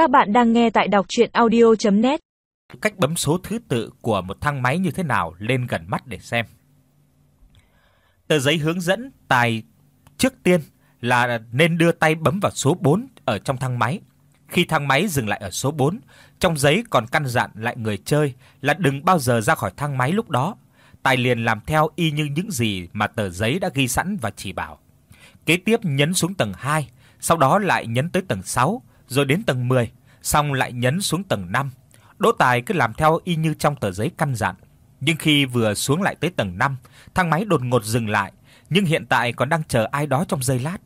Các bạn đang nghe tại đọc audio net Cách bấm số thứ tự của một thang máy như thế nào lên gần mắt để xem. Tờ giấy hướng dẫn tài trước tiên là nên đưa tay bấm vào số 4 ở trong thang máy. Khi thang máy dừng lại ở số 4, trong giấy còn căn dặn lại người chơi là đừng bao giờ ra khỏi thang máy lúc đó. Tài liền làm theo y như những gì mà tờ giấy đã ghi sẵn và chỉ bảo. Kế tiếp nhấn xuống tầng 2, sau đó lại nhấn tới tầng 6, rồi đến tầng 10, xong lại nhấn xuống tầng 5. Đỗ Tài cứ làm theo y như trong tờ giấy căn dặn. Nhưng khi vừa xuống lại tới tầng 5, thang máy đột ngột dừng lại, nhưng hiện tại còn đang chờ ai đó trong giây lát.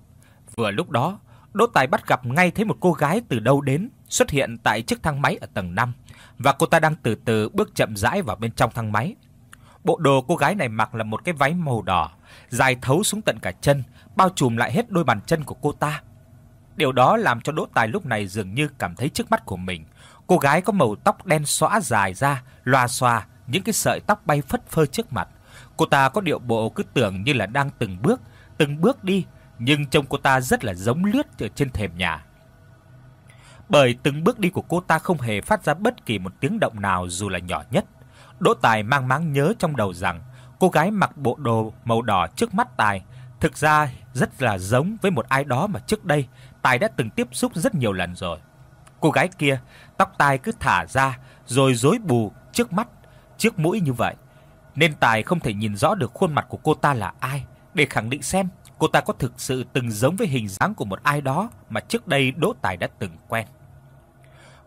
Vừa lúc đó, Đỗ Tài bắt gặp ngay thấy một cô gái từ đâu đến xuất hiện tại chiếc thang máy ở tầng 5 và cô ta đang từ từ bước chậm rãi vào bên trong thang máy. Bộ đồ cô gái này mặc là một cái váy màu đỏ, dài thấu xuống tận cả chân, bao trùm lại hết đôi bàn chân của cô ta. Điều đó làm cho Đỗ Tài lúc này dường như cảm thấy trước mắt của mình, cô gái có màu tóc đen xõa dài ra, loa xòa, những cái sợi tóc bay phất phơ trước mặt. Cô ta có điệu bộ cứ tưởng như là đang từng bước, từng bước đi, nhưng trông cô ta rất là giống lướt ở trên thềm nhà. Bởi từng bước đi của cô ta không hề phát ra bất kỳ một tiếng động nào dù là nhỏ nhất. Đỗ Tài mang máng nhớ trong đầu rằng cô gái mặc bộ đồ màu đỏ trước mắt Tài thực ra rất là giống với một ai đó mà trước đây Tài đã từng tiếp xúc rất nhiều lần rồi. Cô gái kia, tóc tai cứ thả ra rồi rối bù trước mắt, trước mũi như vậy, nên Tài không thể nhìn rõ được khuôn mặt của cô ta là ai để khẳng định xem cô ta có thực sự từng giống với hình dáng của một ai đó mà trước đây Đỗ Tài đã từng quen.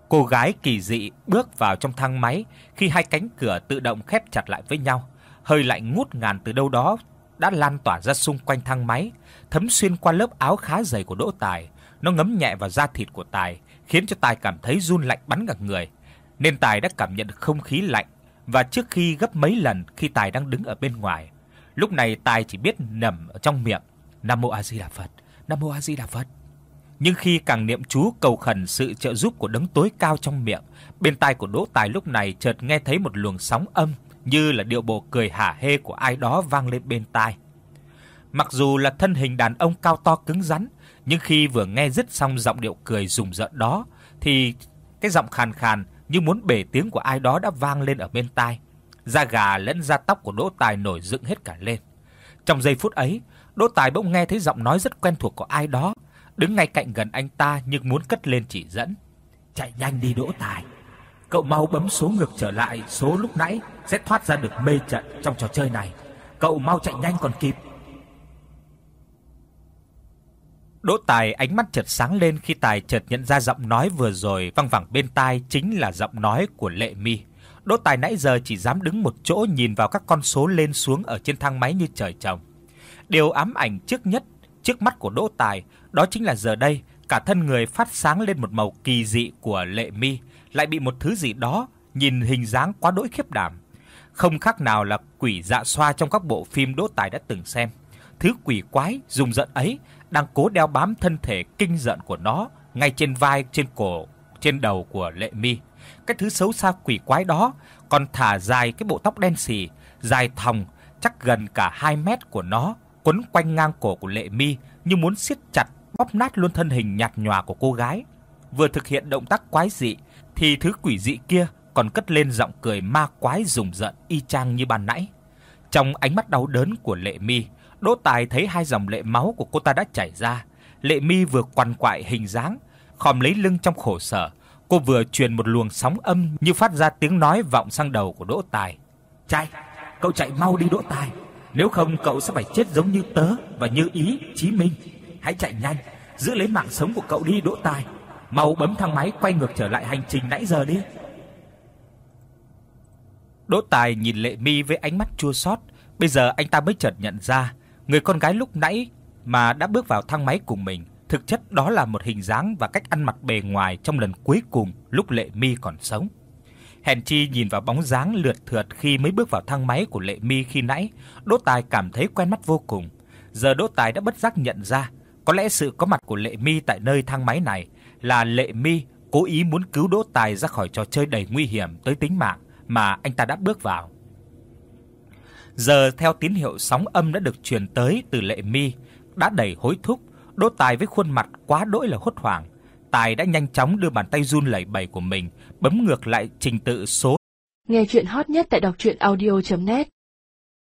Cô gái kỳ dị bước vào trong thang máy khi hai cánh cửa tự động khép chặt lại với nhau, hơi lạnh ngút ngàn từ đâu đó đã lan tỏa ra xung quanh thang máy, thấm xuyên qua lớp áo khá dày của Đỗ Tài, nó ngấm nhẹ vào da thịt của Tài, khiến cho Tài cảm thấy run lạnh bắn cả người. Nên Tài đã cảm nhận được không khí lạnh và trước khi gấp mấy lần khi Tài đang đứng ở bên ngoài. Lúc này Tài chỉ biết nằm ở trong miệng, Nam mô A Di Đà Phật, Nam mô A Di Đà Phật. Nhưng khi càng niệm chú cầu khẩn sự trợ giúp của đấng tối cao trong miệng, bên tai của Đỗ Tài lúc này chợt nghe thấy một luồng sóng âm như là điệu bộ cười hả hê của ai đó vang lên bên tai. Mặc dù là thân hình đàn ông cao to cứng rắn, nhưng khi vừa nghe dứt xong giọng điệu cười rùng rợn đó thì cái giọng khàn khàn như muốn bể tiếng của ai đó đã vang lên ở bên tai. Da gà lẫn da tóc của Đỗ Tài nổi dựng hết cả lên. Trong giây phút ấy, Đỗ Tài bỗng nghe thấy giọng nói rất quen thuộc của ai đó, đứng ngay cạnh gần anh ta nhưng muốn cất lên chỉ dẫn. "Chạy nhanh đi Đỗ Tài, cậu mau bấm số ngược trở lại số lúc nãy sẽ thoát ra được mê trận trong trò chơi này. Cậu mau chạy nhanh còn kịp." Đỗ Tài ánh mắt chợt sáng lên khi Tài chợt nhận ra giọng nói vừa rồi vang vẳng bên tai chính là giọng nói của Lệ Mi. Đỗ Tài nãy giờ chỉ dám đứng một chỗ nhìn vào các con số lên xuống ở trên thang máy như trời trồng. Điều ám ảnh trước nhất trước mắt của Đỗ Tài, đó chính là giờ đây, cả thân người phát sáng lên một màu kỳ dị của Lệ Mi, lại bị một thứ gì đó nhìn hình dáng quá đỗi khiếp đảm, không khác nào là quỷ dạ xoa trong các bộ phim Đỗ Tài đã từng xem. Thứ quỷ quái dùng giận ấy đang cố đeo bám thân thể kinh giận của nó ngay trên vai, trên cổ, trên đầu của Lệ Mi. Cái thứ xấu xa quỷ quái đó còn thả dài cái bộ tóc đen sì, dài thòng chắc gần cả 2 mét của nó quấn quanh ngang cổ của Lệ Mi như muốn siết chặt bóp nát luôn thân hình nhạt nhòa của cô gái. Vừa thực hiện động tác quái dị thì thứ quỷ dị kia còn cất lên giọng cười ma quái rùng rợn y chang như ban nãy. Trong ánh mắt đau đớn của Lệ Mi, Đỗ Tài thấy hai dòng lệ máu của cô ta đã chảy ra. Lệ Mi vừa quằn quại hình dáng, khom lấy lưng trong khổ sở, cô vừa truyền một luồng sóng âm như phát ra tiếng nói vọng sang đầu của Đỗ Tài. "Chạy, cậu chạy mau đi Đỗ Tài, nếu không cậu sẽ phải chết giống như tớ và như ý Chí Minh. Hãy chạy nhanh, giữ lấy mạng sống của cậu đi Đỗ Tài. Mau bấm thang máy quay ngược trở lại hành trình nãy giờ đi." Đỗ Tài nhìn Lệ Mi với ánh mắt chua xót, bây giờ anh ta mới chợt nhận ra, người con gái lúc nãy mà đã bước vào thang máy cùng mình, thực chất đó là một hình dáng và cách ăn mặc bề ngoài trong lần cuối cùng lúc Lệ Mi còn sống. Hèn chi nhìn vào bóng dáng lượt thượt khi mới bước vào thang máy của Lệ Mi khi nãy, Đỗ Tài cảm thấy quen mắt vô cùng. Giờ Đỗ Tài đã bất giác nhận ra, có lẽ sự có mặt của Lệ Mi tại nơi thang máy này là Lệ Mi cố ý muốn cứu Đỗ Tài ra khỏi trò chơi đầy nguy hiểm tới tính mạng mà anh ta đã bước vào. Giờ theo tín hiệu sóng âm đã được truyền tới từ Lệ Mi, đã đầy hối thúc, Đỗ Tài với khuôn mặt quá đỗi là hốt hoảng, Tài đã nhanh chóng đưa bàn tay run lẩy bẩy của mình bấm ngược lại trình tự số. Nghe truyện hot nhất tại doctruyenaudio.net